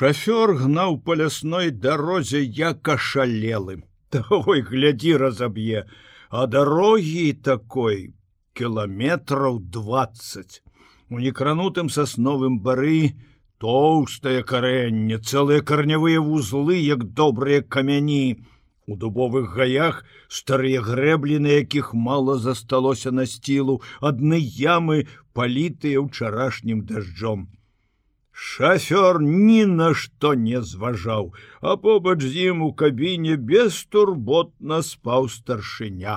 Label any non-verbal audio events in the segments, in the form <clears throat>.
Шафёр гнаў па лясной дарозе як ашалелым. <laughs> Ой, глядзі разаб'е, а дарогі такой кіламетраў 20. У некранутым сасновым бары тоўстае карэнне, цэлыя карнявыя вузлы, як добрыя камяні, У дубовых гаях старыя грэблі, на якіх мала засталося на сцілу, адны ямы палітыя ўчарашнім дажджом. Шафёр ні на што не зважаў, а побач з ім у кабіне бестурботна спаў старшыня.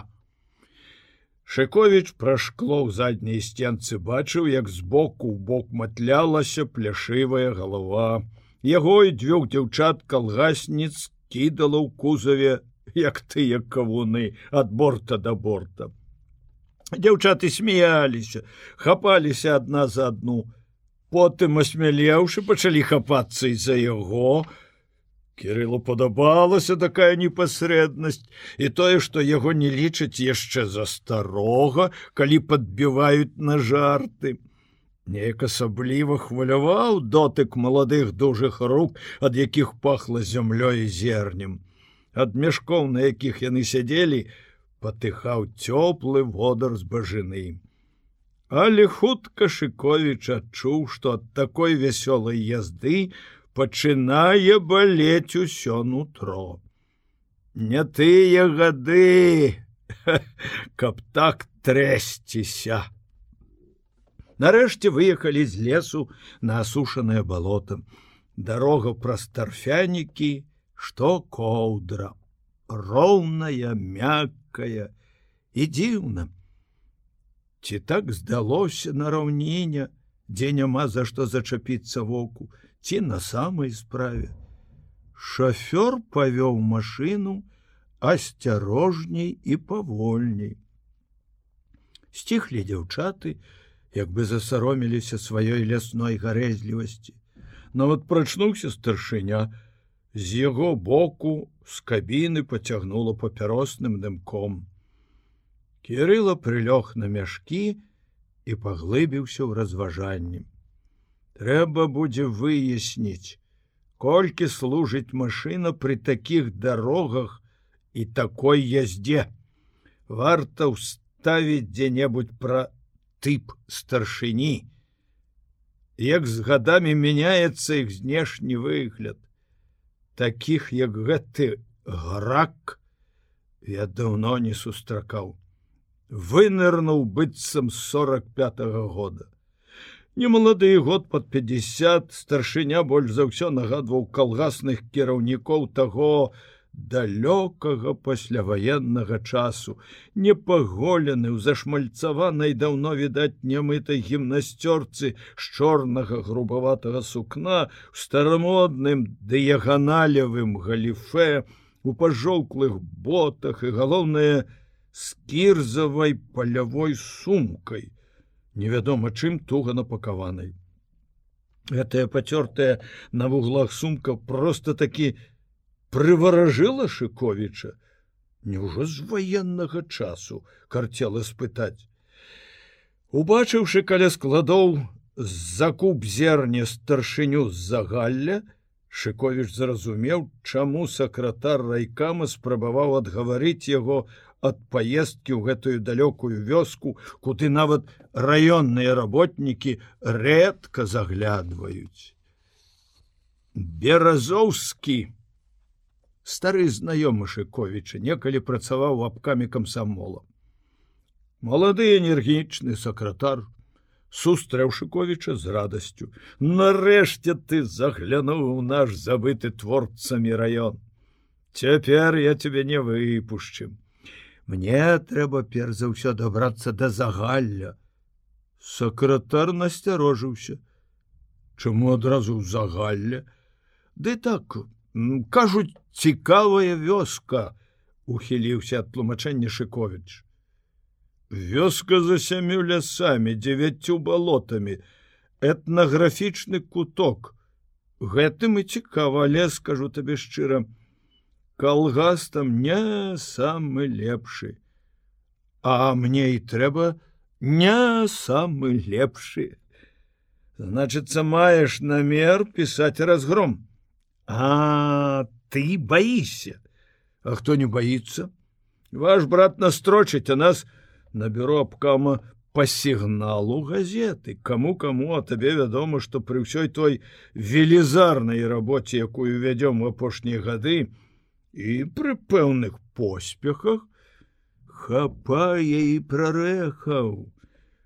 Шковіч пра шкло ў задняй сценцы бачыў, як збоку ў бок матлялася пляшывая галава. Яго і дзвюх дзяўчат калгасніц кідала ў кузаве як тыя кавуны ад борта да борта дзяўчаты смяяліся хапаліся адна за адну потым асмялеўшы пачалі хапацца і-за яго кириллу падабалася такая непасрэднасць і тое што яго не лічаць яшчэ за старога калі падбіваюць на жарты Неяк асабліва хваляваў дотык маладых дужых рук, ад якіх пахла зямлёй зернем. Ад мяшкоў, на якіх яны сядзелі, патыхаў цёплы водар з бажыны. Але хутка Шковіч адчуў, што ад такой вясёлай язды пачынае балець усё нутро. Не тыя гады, <laughs> каб так трэсціся. Нарэшце выехалі з лесу на асушанае балото. Дарога праз тарфянікі, што коўдра, роўная, мяккая і дзіўна. Ці так здалося на раўніне, дзе няма за што зачапіцца воку, ці на самай справе. Шафёр павёў машыну асцярожней і павольней. Сціхлі дзяўчаты, як бы засароміліся сваёй лясной гарэзлівасці. Нават прачнуўся старшыня, з яго боку з кабіны пацягнула папяросным дымком. Кірыла прылёг на мяшкі і паглыбіўся ў разважанні. Трэба будзе выясніць, колькі служыць машына пры такіх дарогах і такой яздзе. Варта ўставіць дзе-небудзь пра тып старшыні. Як з гадамі мяняецца іх знешні выгляд, таких як гэты грак я даўно не сустракаў, вынырнуў быццам 45 -го года. Немалады год под 50 старшыня больш за ўсё нагадваў калгасных кіраўнікоў таго, далёкага пасляваеннага часу, непаголены ў зашмальцаванай даўно відаць нямытай гімнасцёрцы з чорнага грубаватага сукна у старамодным дыяганалевым галіфе, у пажоўклых ботах і галоўнае з кірзавай палявой сумкай, невядома чым туга напакаванай. Гэтая пацёртая на вуглах сумка просто такі, прываражыла шыковіча Няўжо з ваеннага часу карцела спытаць убачыўшы каля складоў закуп зерне старшыню з-за галля шыковіч зразумеў чаму сакратар райкама спрабаваў адгаварыць яго ад паездкі ў гэтую далёкую вёску куды нават раённыя работнікі рэдка заглядваюць. Беразоўскі стары знаёмы шыковіча некалі працаваў абкамі камсамола. Малады энергічны сакратар сустрэў шыковіча з радасцю. Нарэшце ты заглянуў у наш забыты творцамі раён. Цяпер я тебе не выпушчым мне трэба перш за ўсё дабрацца да загалля. Сакратар насцярожыўся. Чаму адразу ў загалля ды так кажуць цікавая вёска ухіліўся ад тлумачэння шыковіч. Вёска за сямю лясамі дзевяццю балотамі этнаграфічны куток. Гэтым і цікава лес скажу табе шчыра калгас там не самы лепшы а мне і трэба не самы лепшы значыцца маеш намер пісаць разгром А ты боишься А хто не боится ваш брат настрочыць а нас на бюро абкама по сігналу газеты кому кому а табе вядома что при ўсёй той велізарнай рабоце якую вядём в апошнія гады і пры пэўных поспехах хапае і прарэхаў.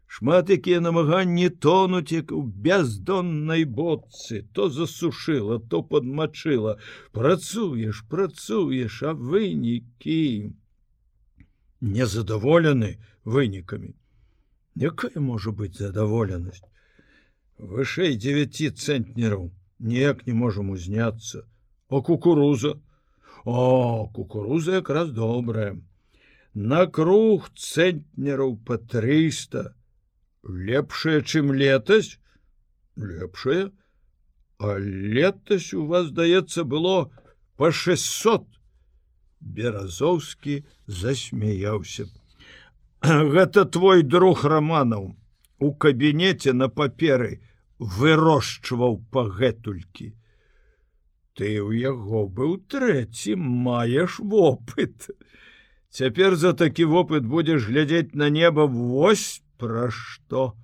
Шмат якія намаганні тонуць як у бяздоннай боцы то засушыла то подмачыла працуеш працуеш а вынікі незадаволены вынікамі. Якая можа быть задаволенасць? Вышэй 9 цэнтнераў неяк не можам узняцца. О кукуруза о кукуруза якраз добрая. На круг цэнтнераў по 300 лепшая чым летась? Лепшая. А летась у вас здаецца было по 600 беразоўскі засмяяўся. <clears throat> Гэта твой друг романаў у кабінеце на паперы вырошчваў пагэтулькі ты у яго быў трэці маеш вопыт. Цяпер за такі вопыт будзеш глядзець на неба вось пра што.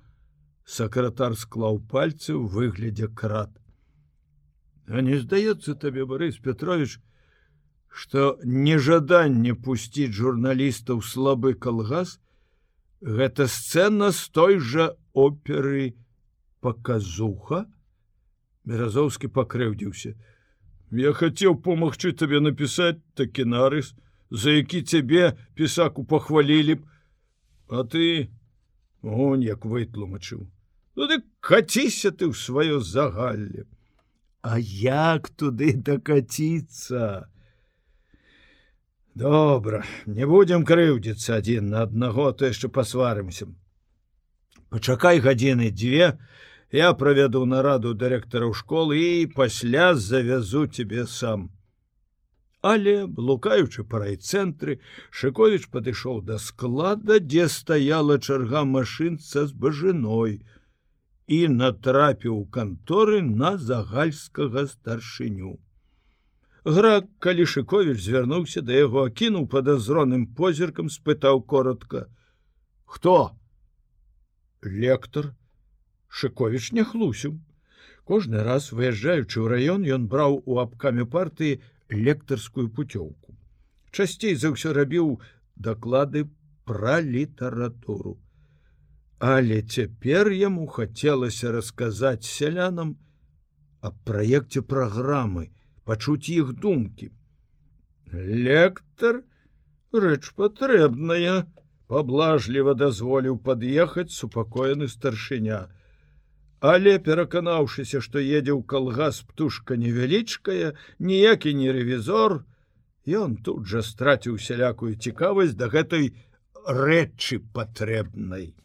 Сакратар склаў пальцы ў выглядзе крат. А не здаецца табе борис петрович что нежаданне пусціць журналістаў слабы калгас гэта сцэна з той жа оперы показуха беразоўскі пакрыўдзіўся я хацеў помагчы табе напісаць такі нарыс за які цябе пісаку пахвалілі б. А ты? Он як вытлумачыў ну ты каціся ты ў сваё загалле. А як туды дакаціцца добра не будем крыўдзіцца адзін на аднаго то яшчэ пасварымся пачакай гадзіны дзве я правяду нараду дырэктараў школы і пасля завязу тебе сам але блукаючы па райцэнтры шыковіч падышоў да склада дзе стаяла чарга машынца з бажыной і натрапіў канторы на загальскага старшыню Грак калішыкович звярнуўся да яго акінуў падазроным позіркам спытаў коротко. Хто лектор шыкович не хлусіў кожны раз выязджаючы ў раён ён браў у абкаме партыі лекторскую путёўку часцей за ўсё рабіў даклады пра літаратуру але цяпер яму хацелася расказаць сялянам аб праекце праграмы пачуць іх думкі. Лектор рэч патрэбная, паблажліва дазволіў пад'ехаць супакоены старшыня. Але пераканаўшыся, што едзе ў калгас птушка невялічкая, ніякі не рэвізор, ён тут жа страціў сялякую цікавасць да гэтай рэчы патрэбнай.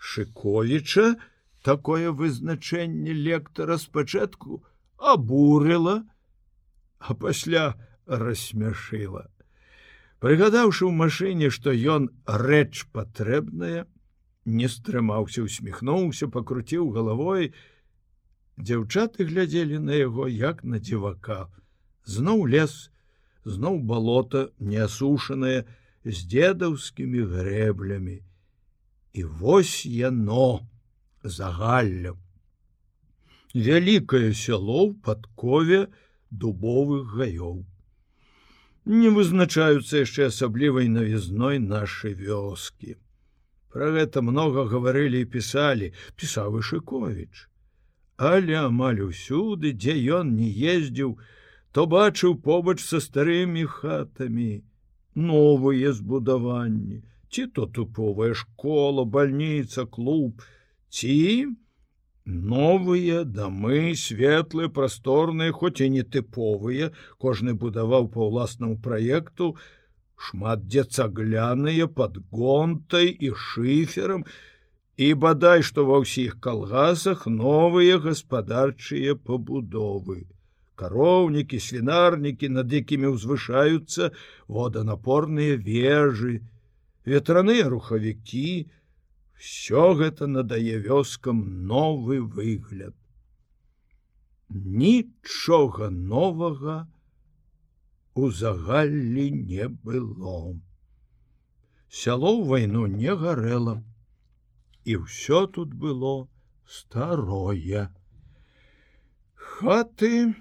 Шыковіча такое вызначэнне лектара спачатку абурыла, а пасля рассмяшыла. Прыгадаўшы ў машыне, што ён рэч патрэбная, не стрымаўся, усміхнуўся, пакруціў галавой. Дзяўчаты глядзелі на яго як на дзівака. Зноў лес, зноў балота неасушанае з дзедаўскімі грэблямі. І вось яно загалля. Вялікае сяло ў падкове, дубовых гаёў. Не вызначаюцца яшчэ асаблівай навізной нашай вёскі. Пра гэта многа гаварылі і пісалі, пісаў Ішыковіч. Але амаль усюды, дзе ён не ездзіў, то бачыў побач са старымі хатамі, новыя збудаванні, ці то туповая школа, бальніца, клуб, ці новыя дамы светлыя прасторныя хоць і не тыповыя кожны будаваў па ўласнаму праекту шмат дзе цагляныя под гонтай і шыферам і бадай што ва ўсіх калгасах новыя гаспадарчыя пабудовы. Кароўнікі свінарнікі над якімі ўзвышаюцца воданапорныя вежы ветраныя рухавікі все гэта надае вёскам новы выгляд. Нічога новага у загаллі не было. Сяло ў вайну не гарэла, і ўсё тут было старое. Хаты,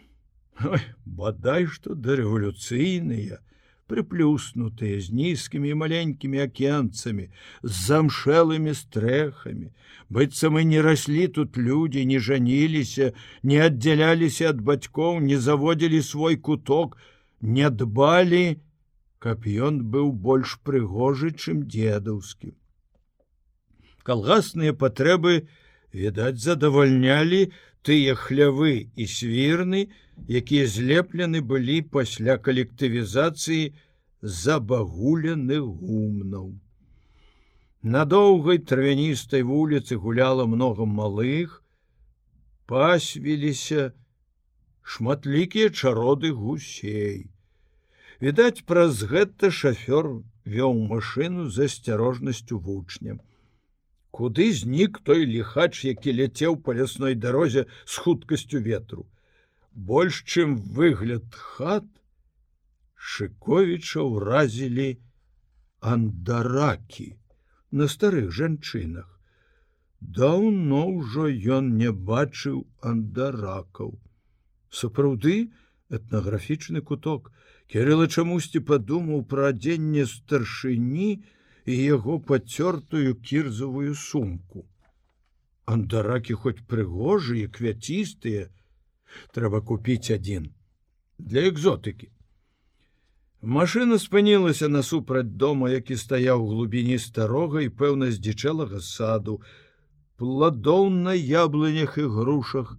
Ой, бадай што дарэвалюцыйныя, прыплюснутыя з нізкімі маленькімі акенцамі, з замшэлымі стрэхамі, быццам і не раслі тут людзі, не жаніліся, не аддзяляліся ад бацькоў, не заводзілі свой куток, не дбалі, каб ён быў больш прыгожы, чым дзедаўскі. Калгасныя патрэбы, відаць, задавальнялі тыя хлявы і свірны, якія злеплены былі пасля калектывізацыі забагуленых гумнаў. На доўгай травяністай вуліцы гуляла много малых, пасвіліся шматлікія чароды гусей. Відаць, праз гэта шафёр вёў машыну з асцярожнасцю вучням. Куды знік той ліхач, які ляцеў па лясной дарозе з хуткасцю ветру больш чым выгляд хат шыковіча ўразілі андаракі на старых жанчынах даўно ўжо ён не бачыў андаракаў сапраўды этнаграфічны куток. Кирилла чамусьці падумаў пра адзенне старшыні і яго пацёртую кірзавую сумку. Андаракі хоць прыгожыя квяцістыя трэба купіць адзін для экзотыкі. Машина спынілася насупраць дома які стаяў глубіні старога і пэўна здзічэлага саду. Пладоў на яблынях і грушах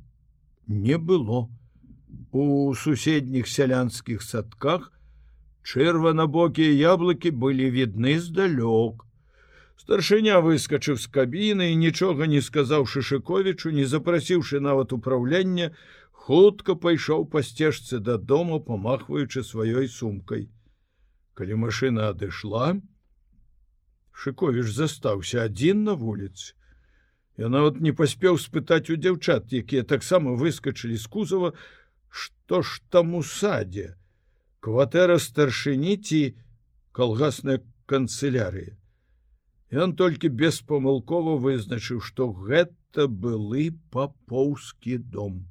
не было у суседніх сялянскіх садках чырванабокія яблыкі былі відны здалёк. Старшыня выскачыў з кабіны і нічога не сказаўшы шыковічу не запрасіўшы нават управлення хутка пайшоў па сцежцы дадому памахваючы сваёй сумкай. Калі машина адышла шыковіш застаўся адзін на вуліцы. Я нават не паспеў спытаць у дзяўчат якія таксама выскочылі з кузова што ж там у садзе кватэра старшыні ці калгасная канцелярыя Ён толькі беспамылкова вызначыў, што гэта былы папоўскі дом.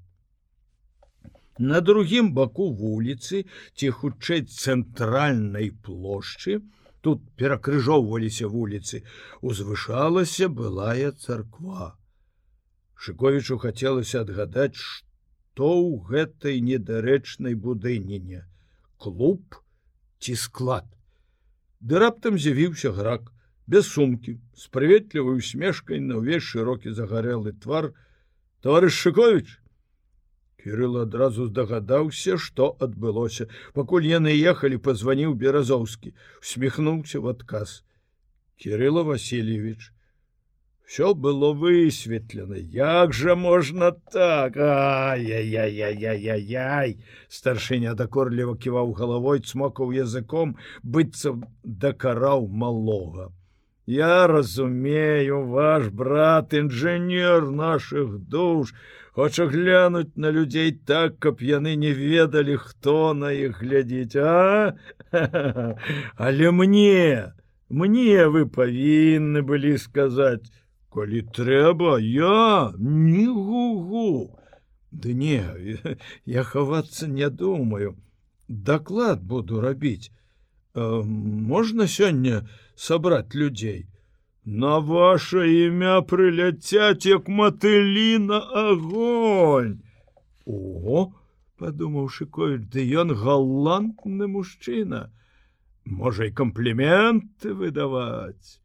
На другім баку вуліцы ці хутчэй цэнтральнай плошчы, тут перакрыжоўваліся вуліцы, узвышалася былая царква. Шыковічу хацелася адгадаць, што ў гэтай недарэчнай будыніне клуб ці склад. Ды раптам з'явіўся грак без сумкі з прыветлівай усмешкай на ўвесь шырокі загарэлы твар товарищ шыкович Кирилл адразу здагадаўся, што адбылося. Пакуль яны ехалі, пазваніў беразоўскі, усміхнуўся в адказ. Кирилла Васильевич. Всё было высветлена. Як жа можна так Ай-яй-яй-яй-яй-яй! Старшыня дакорліва ківаў галавой, цмокаў языком, быццам дакараў малога. Я разумею, ваш брат інжынер наших душ, хоча глянуць на людзей так, каб яны не ведалі, хто на іх глядзіць, а <laughs> Але мне, мне вы павінны былі сказаць, коли трэба, я не гугу. Ды не, <laughs> я хавацца не думаю. Даклад буду рабіць. Э, можна сёння сабраць людзей на ваше імя прыляцяць як матылі на огонь о подумаў шыкоіч ды ён галантны мужчына можа і кампліменты выдаваць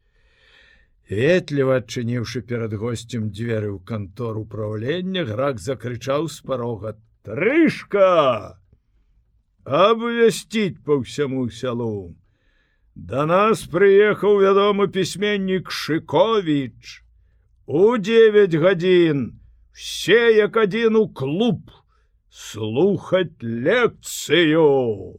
ветліва адчыніўшы перад госцем дзверы ў кантор управлення грак закрычаў з парога трышка абвясціць по ўсяму сялу Да нас прыехаў вядомы пісьменнік Шковіч. У 9 гадзін все як адзін у клуб слухаць лекцыю.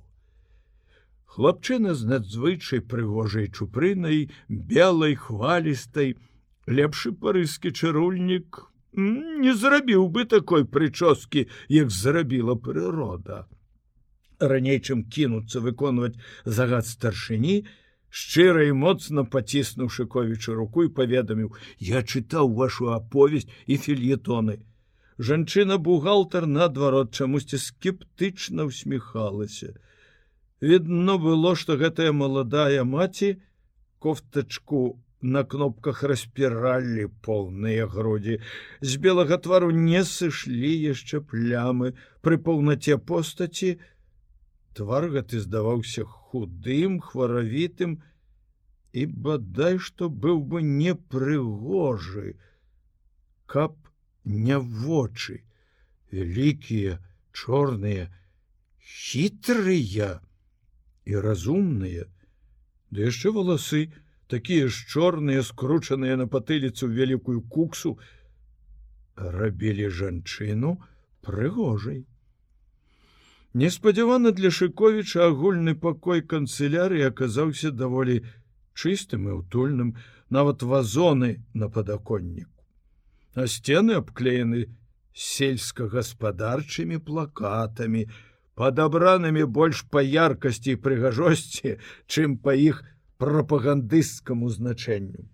Хлапчына з надзвычай прыгожай чупрынай, белай хвалістай, лепшы парыскі чарульнік не зрабіў бы такой прычоскі, як зрабіла прырода. Раней чым кінуцца выконваць загад старшыні, шчыра і моцна паціснуў шыковічу руку і паведаміў: я чытаў вашу аповесць і фільетоны. Жанчына бухгалтар наадварот чамусьці скептычна усміхалася. Відно было, што гэтая маладая маці кофтачку на кнопках распіралі поўныя грудзі. З белага твару не сышлі яшчэ плямы пры паўнаце постаці. Твар гэты здаваўся худым, хваравітым і бадай што быў бы непрыгожы, каб не вочы, вялікія, чорныя, хітрыя і разумныя, Ды яшчэ валасы, такія ж чорныя скручаныя на патыліцу вялікую куксу рабілі жанчыну прыгожай. Неспадзявана для шыковіча агульны пакой канцыляры аказаўся даволі чыстым і ўтульным, нават вазоны на падаконніку. А сцены абклеены сельскагаспадарчымі плакатамі, падабранымі больш па яркасці і прыгажосці, чым па іх прапагандысцкаму значэнню.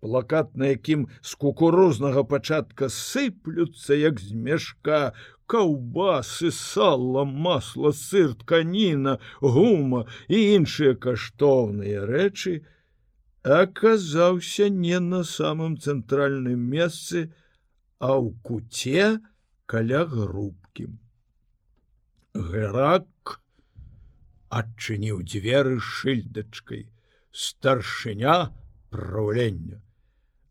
Плакат, на якім з кукурузнага пачатка сыплюцца як з мешка, каўбасы, сала, масла, сыр, тканіна, гума і іншыя каштоўныя рэчы, аказаўся не на самым цэнтральным месцы, а ў куце каля грубкі. Герак адчыніў дзверы шыльдачкай старшыня праўлення.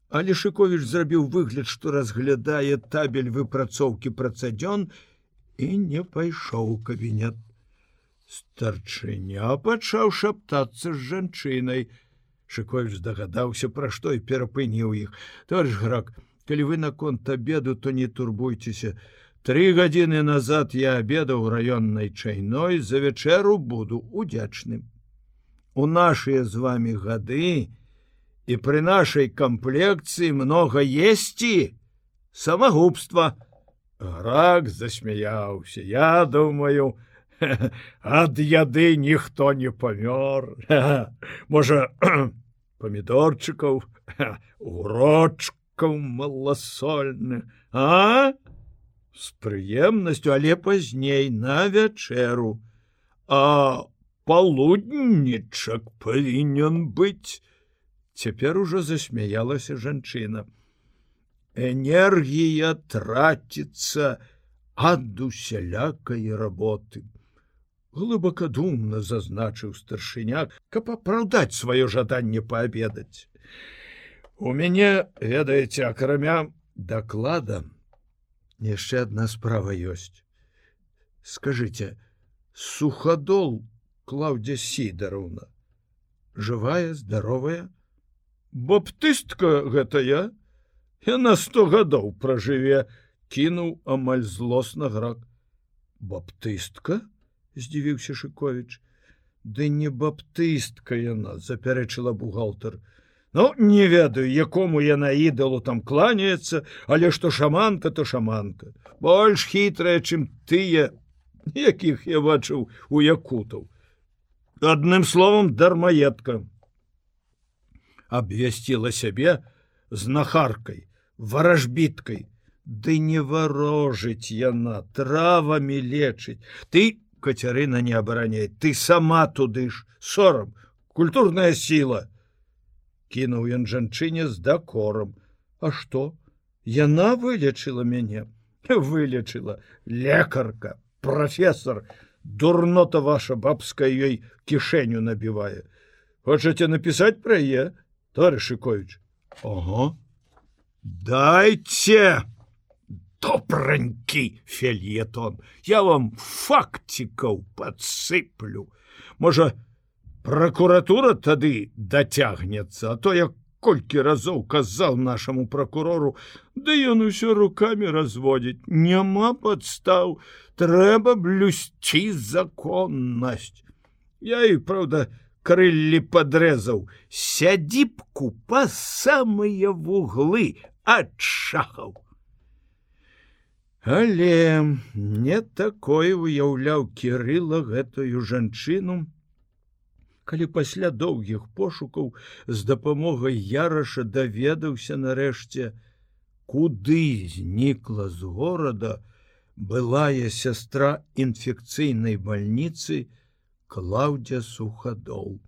Але Шковіч зрабіў выгляд, што разглядае табель выпрацоўкі працадзён і не пайшоў у кабінет. Старчыня пачаў шаптацца з жанчынай. Шковіч здагадаўся, пра што і перапыніў іх. Товарищ грак, калі вы наконт обеду, то не турбуйцеся. Тры гадзіны назад я обедаў раённай чайной за вячэру буду удзячным у нашыя з вами гады і пры нашай камплекцыі много есці самагубства рак засмяяўся я думаю ад яды ніхто не памёр можа памідорчыкаў урочкаў маласольны а з прыемнасцю але пазней на вячэру а у полуднічак павінен быць цяпер ужо засмяялася жанчына энергія траціцца ад усялякай работы. Глыбакадумна зазначыў старшыняк каб апраўдаць сваё жаданне паабедаць у мяне ведаеце акрамя даклада яшчэ адна справа ёсць скажите суходол у клаўдзя сідаровна живая здоровая? Баптыстка гэта я яна сто гадоў пражыве кінуў амаль злосна грак. Баптыстка здзівіўся шыкович ды не баптыстка яна запярэчыла бухгалтер Ну не ведаю якому яна ідалу там кланяецца але што шаманка то шаманка. Больш хітрая чым тыя якіх я бачыў у якутаў. Адным словом дармаедка. Абвясціла сябе знахаркай варажбіткай. Ды не варожыць яна травамі лечыць. Ты кацярына не абараняй ты сама туды ж. Сорам культурная сила кінуў ён жанчыне з дакором А что яна вылечыла мяне. Вылечыла. Лекарка профессор дурнота ваша бабская ёй кішэню набівае. Хочаце напісаць пра е товарышыкович Ого дайте добранькі фельетон! Я вам фактикаў подсыплю можа прокуратура тады дацягнецца а то як колькі разоў казаў нашаму прокурору да ён усё руками разводіць няма подстаў трэба блюсці законнасць я і праўда крыллі падрэзаў сядзібку па самыя вуглы ад шахаў Але не такое уяўляў кірыла гэтую жанчыну, калі пасля доўгіх пошукаў з дапамогай яраша даведаўся нарэшце, куды знікла з горада былая сястра інфекцыйнай бальніцы Клаўдзя сухадол.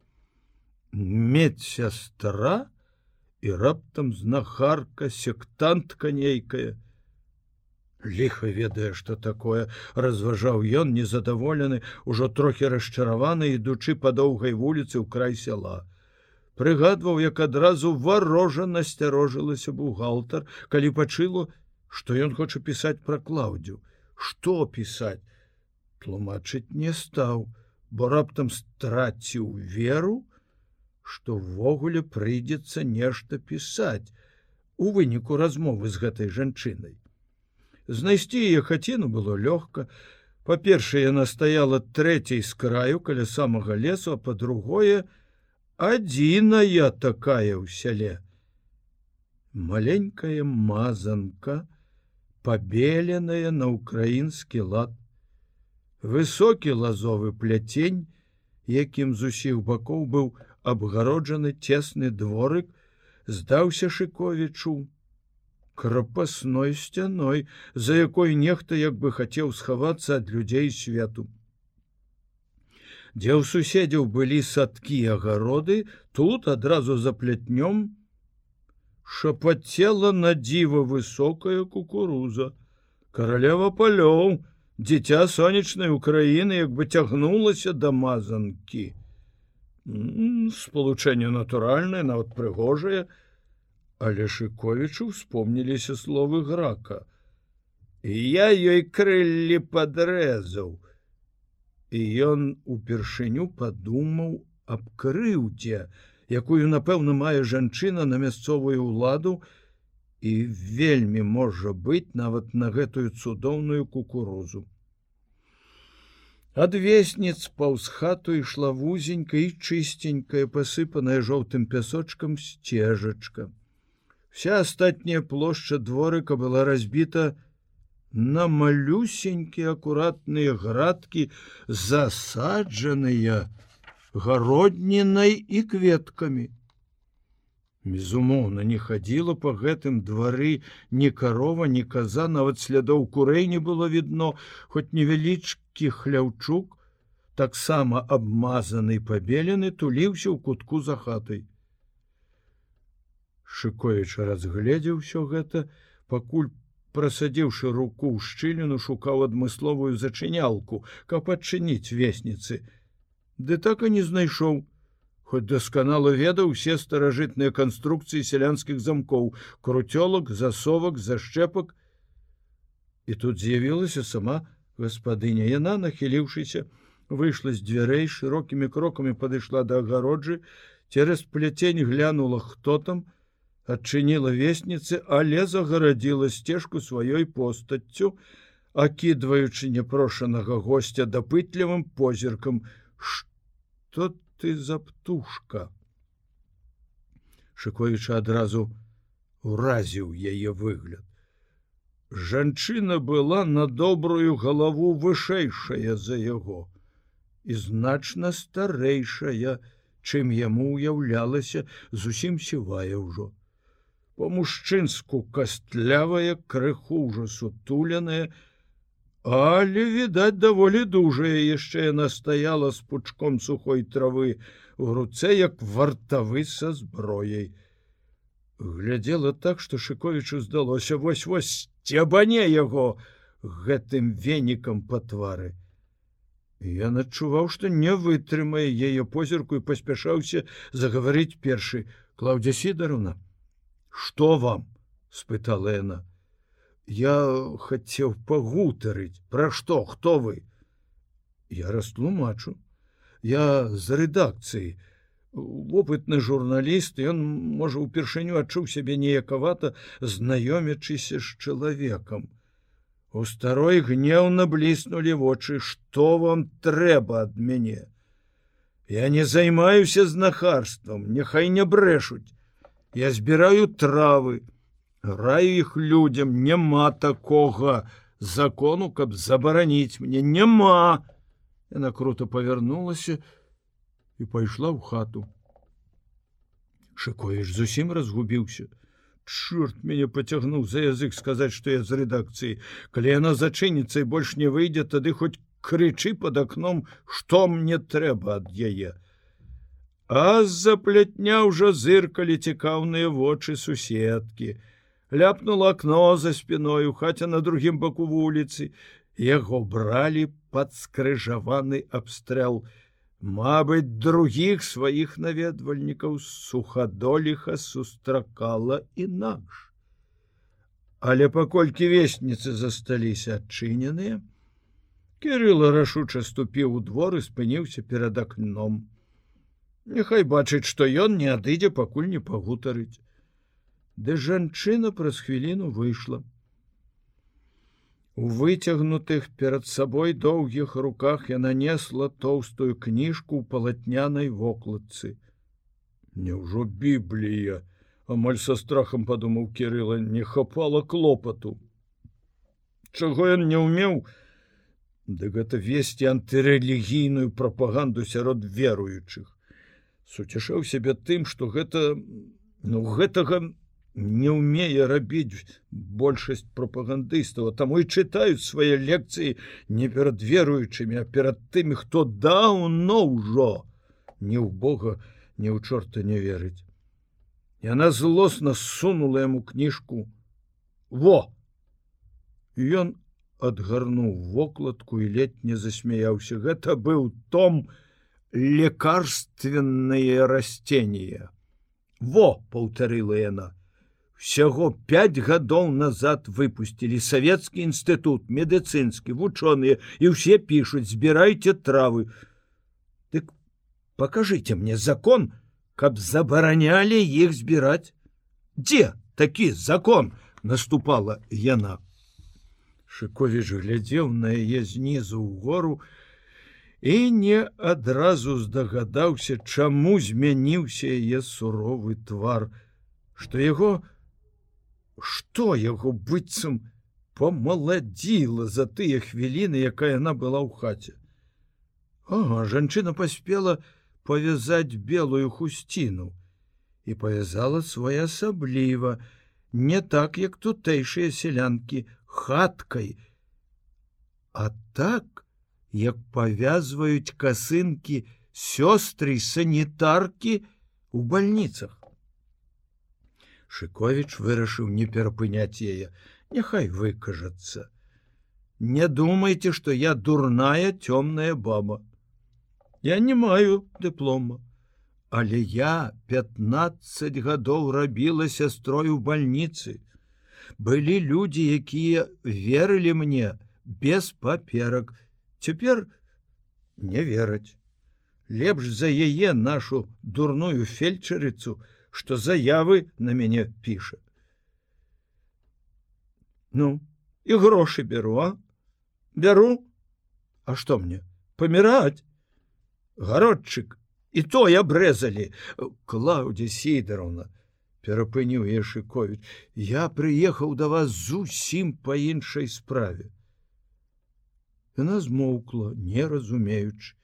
Медсястра і раптам знахарка сектантка нейкая, ліха ведае что такое разважаў ён незадаволены ужо трохі расчараваны ідучы па доўгай вуліцы ў край сяла. Прыгадваў як адразу варожа насцярожылася бухгалтар калі пачыло што ён хоча пісаць пра клаўдзю. Што пісаць? Тлумачыць не стаў бо раптам страціў веру што ввогуле прыйдзецца нешта пісаць. У выніку размовы з гэтай жанчынай знайсці яе хаціну было лёгка. Па-першае яна стаяла трэцяй з краю каля самага лесу а по-другое адзіная такая ў сяле. Маленькая мазанка пабеленая на украінскі лад. Высокі лазовы пляцень якім з усіх бакоў быў абгароджаны цесны дворык здаўся шыковічу крапасной сцяной, за якой нехта як бы хацеў схавацца ад людзей свету. Дзе ў суседзяў былі садкі агароды, тут адразу за плятнём шапацела на дзіва высокая кукуруза. Каралева палёў, дзіця сонечнай Украіны як бы цягнулася да мазанкі. Спалучэнне натуральнае, нават прыгожае, але шыковічу вспомніліся словы грака. Я ёй крыллі падрэзаў і ён упершыню падумаў аб крыўдзе якую напэўна мае жанчына на мясцовую ўладу і вельмі можа быць нават на гэтую цудоўную кукурузу. Адвесніц паўз хату ішла вузенька і чыстенькая пасыпаная жоўтым пясочкам сцежачка Вся астатняя плошча дворыка была разбіта на малюсенькія акуратныя градкі, засаджаныя гароднінай і кветкамі. Безумоўна, не хадзіла па гэтым двары ні карова, ні каза, нават слядоў курэй не было відно, хоць невялічкі хляўчук, таксама абмазаны пабелены туліўся ў кутку за хатай. Шыкоіча разгледзеў усё гэта, пакуль прасадзіўшы руку ў шчыліну шукаў адмысловую зачынялку, каб адчыніць весніцы. Ды так і не знайшоў, хоць дасканала ведаў усе старажытныя канструкцыі сялянскіх замкоў, круцёлак, засовак, зашчэпак. І тут з'явілася сама гаспадыня. Яна, нахіліўшыся, выйшла з дзвярэй шырокімі крокамі падышла да агароджы, цераз пляцень глянула, хто там, адчыніла весніцы, але загарадзіла сцежку сваёй постаццю, акідваючы непрошанага гостя дапытлівым позіркам: что ты за птушка? Шыкоіча адразу уразіў яе выгляд. Жанчына была на добрую галаву вышэйшая за яго і значна старэйшая чым яму уяўлялася зусім сівая ўжо по-мужчынску кастлявая крыху ўжо сутуленая, але відаць даволі дужая яшчэ яна стаяла з пучком сухой травы у руцэ як вартавы са зброяй. Глядзела так, што шыковічу здалося вось-вось цябане яго гэтым венікам па твары. Я адчуваў, што не вытрымае яе позірку і паспяшаўся загаварыць першы Клаўдзя Сідаруна что вам спытала яна я хацеў пагутарыць пра што хто вы? Я растлумачу. Я з рэдакцыі опытны журналіст ён можа упершыню адчуў сябе неякавата знаёмячыся з чалавекам. У старой гнеўна бліснули вочы что вам трэба ад мяне? Я не займаюся знахарствам няхай не брэшуць Я збіраю травы, раю іх людзям няма такога закону, каб забараніць мне няма. Яна круто павярнулася і пайшла ў хату. Шыковіч зусім разгубіўся. Чорт мяне пацягнуў за язык сказаць, што я з рэдакцыі. Калі яна зачыніцца і больш не выйдзе, тады хоць крычы под акном, што мне трэба ад яе. А з-за плятня ўжо зыркалі цікаўныя вочы суседкі. Ляпнула акно за спіною, хаця на другім баку вуліцы. Яго бралі пад скрыжаваны абстрэл. Мабыць, другіх сваіх наведвальнікаў сухадоліха сустракала інакш. Але паколькі весніцы засталіся адчыненыя, Кірыла рашуча ступіў у двор і спыніўся перад акном. Няхай бачыць, што ён не адыдзе, пакуль не пагутарыць. Ды жанчына праз хвіліну выйшла. У выцягнутых перад сабой доўгіх руках яна несла тоўстую кніжку ў палатнянай вокладцы. Няўжо біблія, амаль са страхам падумаў кірыла, не хапала клопату. Чаго ён не ўмеў, Ды гэта весці антырэлігійную прапаганду сярод веруючых. Суцяшаў сябе тым, што гэта ну гэтага не ўмее рабіць большасць прапагандыстаў, таму і чытаюць свае лекцыі не перад веруючымі, а перад тымі, хто даўно ўжо ні ў Бога, ні ў чорта не верыць. Яна злосна сунула яму кніжку. Во! Ён адгарнуў вокладку і ледь не засмяяўся. Гэта быў том лекарственное растение. Во! паўтарыла яна Всяго пять гадоў назад выпусцілі савецкі інстытут, медыцынскі, вучоныя і ўсе пішуць, збірайце травы. Дык покажите мне закон, каб забаранялі іх збіраць. Дзе такі закон наступала яна. Шыковіч глядзеў на яе знізу ў гору і не адразу здагадаўся, чаму змяніўся яе суровы твар, што яго, што яго быццам помаладзіла за тыя хвіліны, якая яна была ў хаце. Ага, жанчына паспела павязаць белую хусціну і павязала своеасабліва, не так, як тутэйшыя сялянкі хаткай, а так, як павязваюць касынкі сёстры санітаркі у бальніцах. Шковіч вырашыў не перапыняць яе, няхай выкажацца. Не думайте, што я дурная цёмная баба. Я не маю дыплома, але я 15 гадоў рабіла сястрою бальніцы. Былі людзі, якія верылі мне без паперак. Цяпер не вераць. Лепш за яе нашу дурную фельчарыцу, что заявы на мяне піша ну і грошы беру а? Бяру а что мне? Паміраць гародчык і то я брэзалі клаўдзе сідаровна перапыніў ешыкович я прыехаў да вас зусім по іншай справе яна змоўкла не разумеючы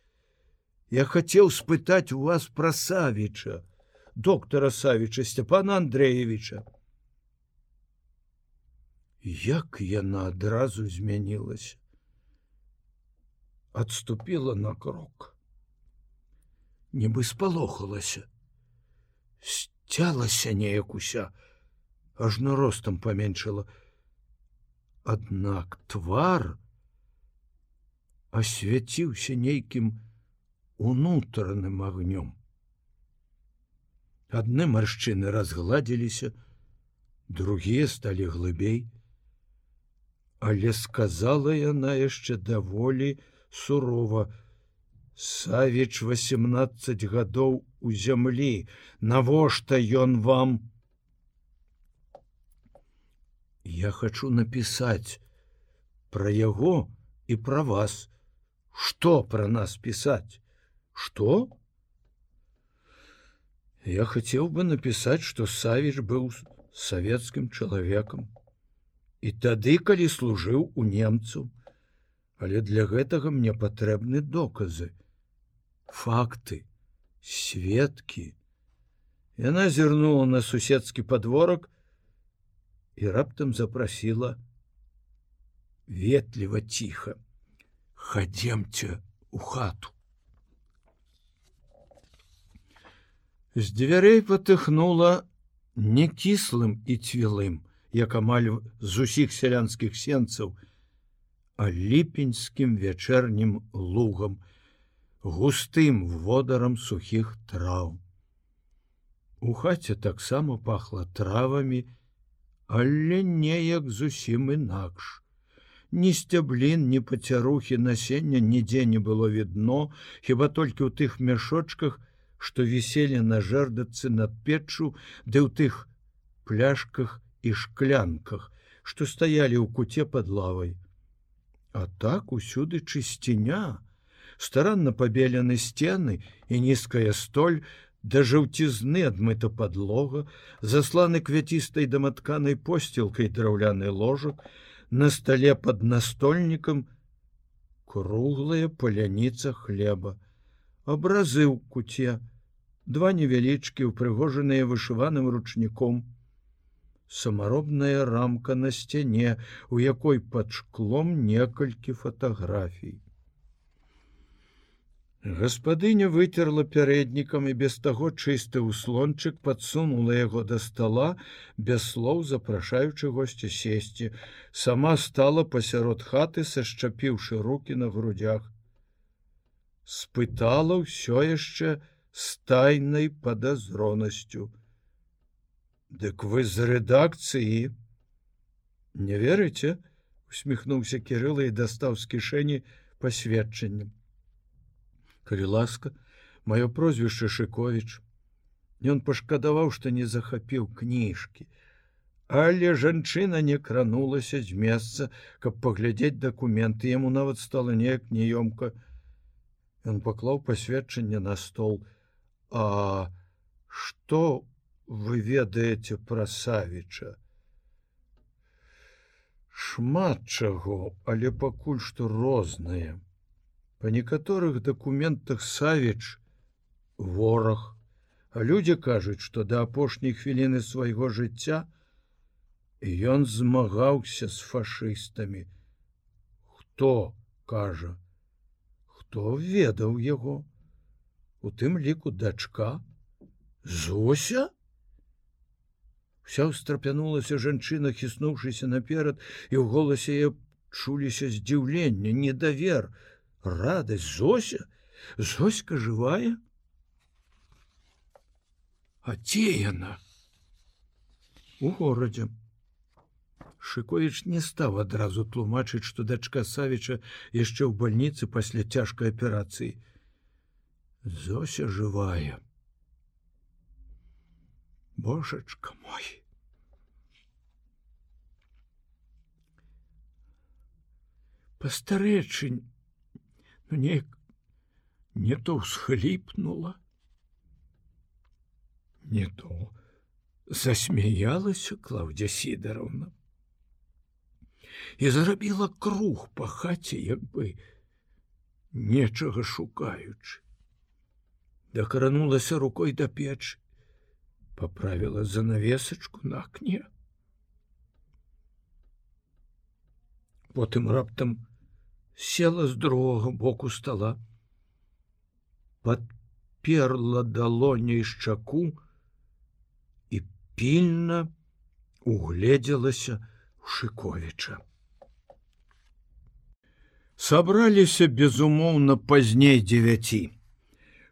я хацеў спытаць у вас пра савіча доктора савіча степана андреевича як яна адразу змянілася? Отступила на крок. Нібы спалохалася. Сцялася неяк уся ажно ростам паменшала аднак твар асвяціўся нейкім унутраным агнём Адны маршчыны разгладзіліся, другія сталі глыбей. Але сказала яна яшчэ даволі сурова: Савіч 18 гадоў у зямлі, навошта ён вам? Я хочу напісаць пра яго і пра вас, што пра нас пісаць, што? Я хацеў бы напісаць, што Савіч быў савецкім чалавекам. і тады калі служыў у немцу але для гэтага мне патрэбны доказы. Факты. Сведкі яна зірнула на суседскі подворак і раптам запрасіла ветліва ціха хадземце у хату з дзвярэй патыхнула не кіслым і цвілым як амаль з усіх сялянскіх сенцаў, а ліпеньскім вячэрнім лугам, густым водарам сухіх траў. У хаце таксама пахла травамі, але неяк зусім інакш. Ні сцяблін, ні пацярухі насення нідзе не было відно, хіба толькі ў тых мяшочках, што віселі на жэрдацы над печчу, ды ў тых пляшках і шклянках, што стаялі ў куце под лавай. А так усюды чысціня, старанна пабелены сцены і нізкая столь, да жаўцізны адмыта подлога, засланы квяцістай даматканай посцілкай драўляны ложак, на стале под настольнікам круглая паляніца хлеба, абразы ў куце, два невялічкі ўпрыгожаныя вышываным ручніком, самаробная рамка на сцяне, у якой пад шклом некалькі фатаграфій. Гаспадыня выцерла пярэднікам і без таго чысты ўслончык падсунула яго да стола, без слоў запрашаючы госця сесці, сама стала пасярод хаты, сашчапіўшы руки на грудях. Спытала ўсё яшчэ стайнай падазронасцю. Дык вы з рэдакцыі не верыце усміхнуўся кирилла і дастаў з кішэні пасведчаннем калі ласка маё прозвішча шыковіч ён пашкадаваў што не захапіў кніжкі але жанчына не кранулася з месца каб паглядзець дакументы яму нават стала неяк неёмка. Ён паклаў пасведчанне на стол. А что вы ведаеце пра савіча? Шмат чаго але пакуль што рознае па некаторых дакументах савіч вораг. А людзі кажуць што да апошняй хвіліны свайго жыцця ён змагаўся з фашыстамі. Хто кажа хто ведаў яго? У тым ліку дачка зося? Вся ўстрапянулася жанчына, хіснуўшыся наперад, і ў голасе яе чуліся здзіўлення, недавер, радасць зося, Зоська жывая. А дзе яна? У горадзе. Шыковіч не стаў адразу тлумачыць, што дачка Савіча яшчэ ў бальніцы пасля цяжкай аперацыі. Зося жывая божачка мой пастарэчынь ну не то ўсхліпнула не то засмяялася клаўдзя сідаровна і зарабіла круг па хаце як бы нечага шукаючы. Дакранулася рукой да печы поправила занавесочку на акне. Потым раптам села з другого боку стола, подперла далоней шчаку і пільна угледзелася у шыковіча. Сабраліся безумоўна пазней девяці.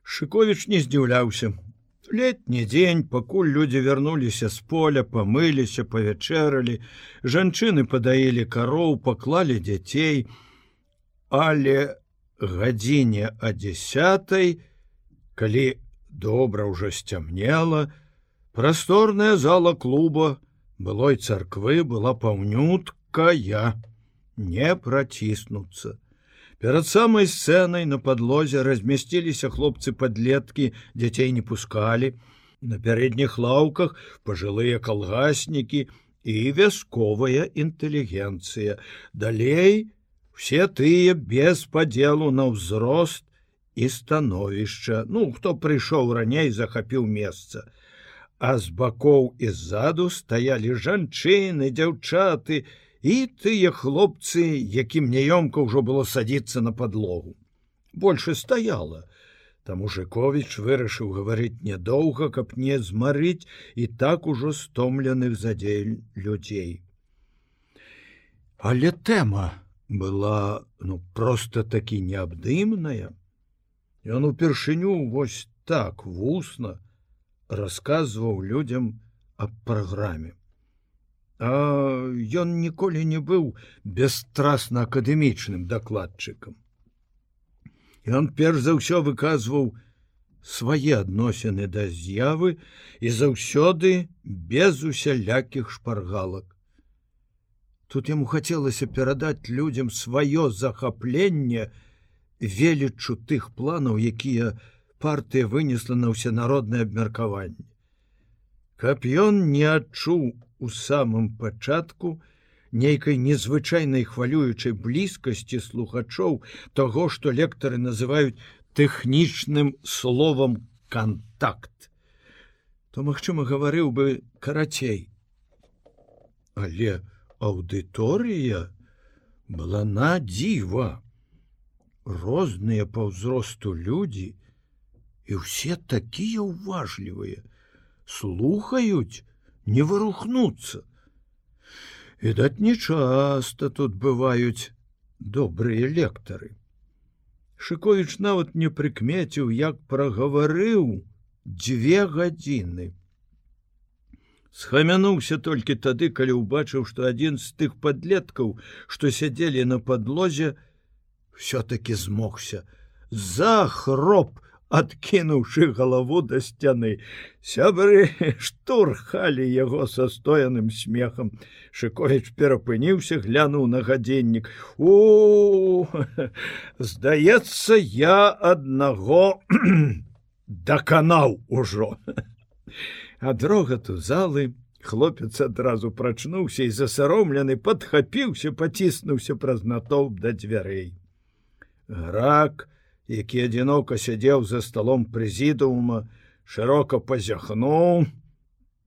Шыковіч не здзіўляўся, летні дзень пакуль людзі вярнуліся з поля памыліся павячэралі жанчыны падаілі кароў паклалі дзяцей але гадзіне а десятой калі добра ўжо сцямнела прасторная зала клуба былой царквы была паўнюткая не праціснуцца Перад самай сцэнай на падлозе размясціліся хлопцы подлеткі, дзяцей не пускалі. На пярэдніх лаўках пажылыя калгаснікі і вясковая інтэлігенцыя. Далей все тыя без падзелу на ўзрост і становішча. Ну, хто прыйшоў раней захапіў месца. А з бакоў і ззаду стаялі жанчыны, дзяўчаты і тыя хлопцы, якім няёмка ўжо было садіцца на падлогу. Больше стаяла. Таму Жковіч вырашыў гаварыць нядоўга, каб не змарыць і так ужо стомленых задзель людзей. Але тэма была ну просто такі неабдымная. Ён упершыню вось так вусна расказваў людзям аб праграме. А ён ніколі не быў бесстрасна акадэмічным дакладчыкам. Ён перш за ўсё выказваў свае адносіны да з'явы і заўсёды без усялякіх шпаргалак. Тут яму хацелася перадаць людзям сваё захапленне велічу тых планаў, якія партыя вынесла на ўсенароднае абмеркаванне. Каб ён не адчуў у самым пачатку, нейкай незвычайнай хвалюючай блізкасці слухачоў таго, што лектары называюць тэхнічным словам контакт, то магчыма гаварыў бы карацей. Але аўдыторыя была на дзіва. Розныя па ўзросту людзі і ўсе такія ўважлівыя, слухаюць, не варухнуцца. Відаць нечаста тут бываюць добрыя лектары. Шыковіч нават не прыкмеціў як прагаварыў дзве гадзіны схамянуўся толькі тады калі ўбачыў што адзін з тых падлеткаў што сядзелі на падлозе все-таки змогся захроп откінуўшы галаву да сцяны. Сябры штурхалі яго са стояным смехам. Шковіч перапыніўся, глянуў на гадзіннік. У здаецца, я аднаго <clears throat> даканаў ужо. Ад рогату залы хлопец адразу прачнуўся і засаромлены падхапіўся, паціснуўся праз натоўп да дзвярэй. Грак, які адзінока сядзеў за сталом прэзідуума, шырока пазяхнуў,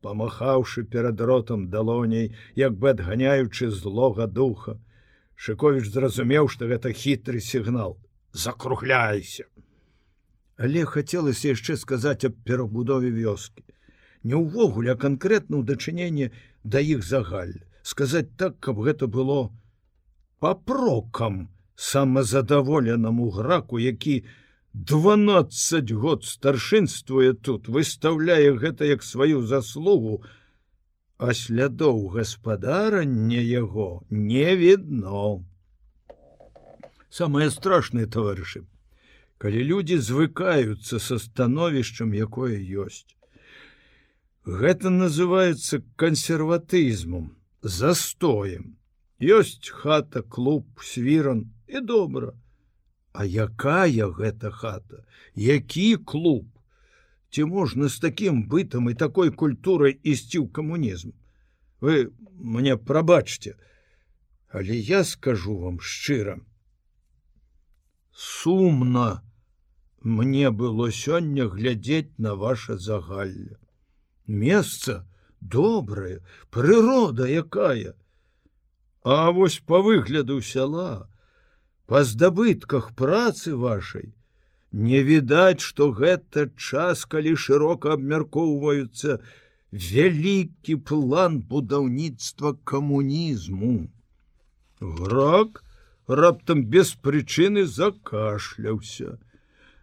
памахаўшы перад ротам далоней, як бы адганяючы злога духа. Шковіч зразумеў, што гэта хітры сігнал: закругляйся. Але хацелася яшчэ сказаць аб перабудове вёскі. Не ўвогуле, а канкрэтна ў дачыненне да іх загаль, сказаць так, каб гэта было папрокам, самазадаволенаму граку, які 12 год старшынствуе тут, выставляе гэта як сваю заслугу, а слядоў гаспадарання яго не відно. Самае страшнае таварышы, калі людзі звыкаюцца са становішчам, якое ёсць. Гэта называется кансерватызмом, застоем. Ёсць хата, клуб, свіран, і добра. А якая гэта хата, які клуб? Ці можна з такім бытам і такой культурай ісці ў камунізм? Вы мне прабачце, Але я скажу вам шчыра. Сумна мне было сёння глядзець на ваше загалле. Месца добрае, прырода якая. А вось по выгляду сяла, па здабытках працы вашай не відаць што гэта час калі шырока абмяркоўваюцца вялікі план будаўніцтва камунізму грак раптам без прычыны закашляўся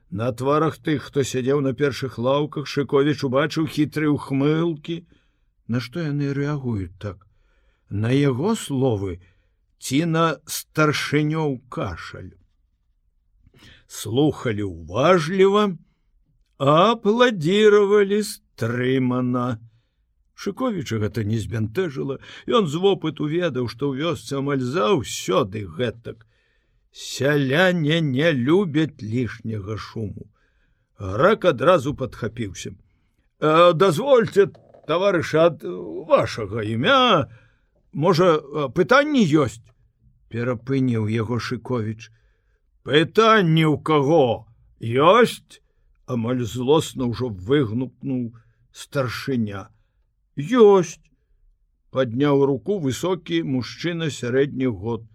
на тварах тых хто сядзеў на першых лаўках шыковіч убачыў хітры ухмылкі на што яны рэагуюць так на яго словы ці на старшынёў кашаль. Слухали уважліва, апладзіравалі стрымана. Шковіча гэта не збянтэжыла, Ён з вопыту ведаў, што ў вёсцы амаль заўсёды гэтак. Сяляне не любяць лішняга шуму. Грак адразу падхапіўся. «Э, дазвольце, таварыш ад вашага імя, можа пытанні ёсць перапыніў яго шыковіч пытанні ў каго ёсць амаль злосна ўжо выгнупнуў старшыня ёсць подняў руку высокі мужчына сярэдніх год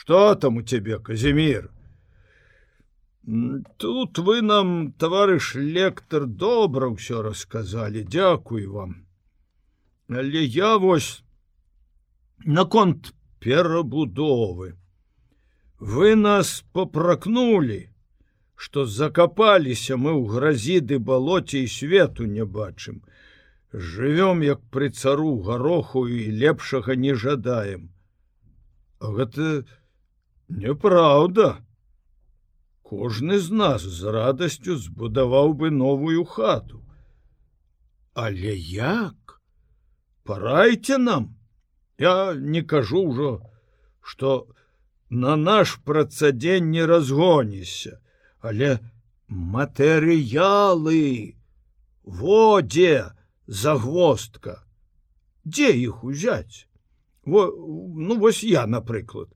что там у цябе казімир тут вы нам таварыш лектор добра ўсё расказалі дзякуй вам. Але я вось наконт перабудовы вы нас попракнули что закапаліся мы ў гразіды балоце і свету не бачым. Живвём як пры цару гароху і лепшага не жадаем. Гэта неправда. Кожны з нас з радасцю збудаваў бы новую хату. Але як? Парайце нам. Я не кажу ўжо, што на наш працадзень не разгонішся, але матэрыялы водзе загвоздка. Дзе іх узяць? Во, ну вось я, напрыклад,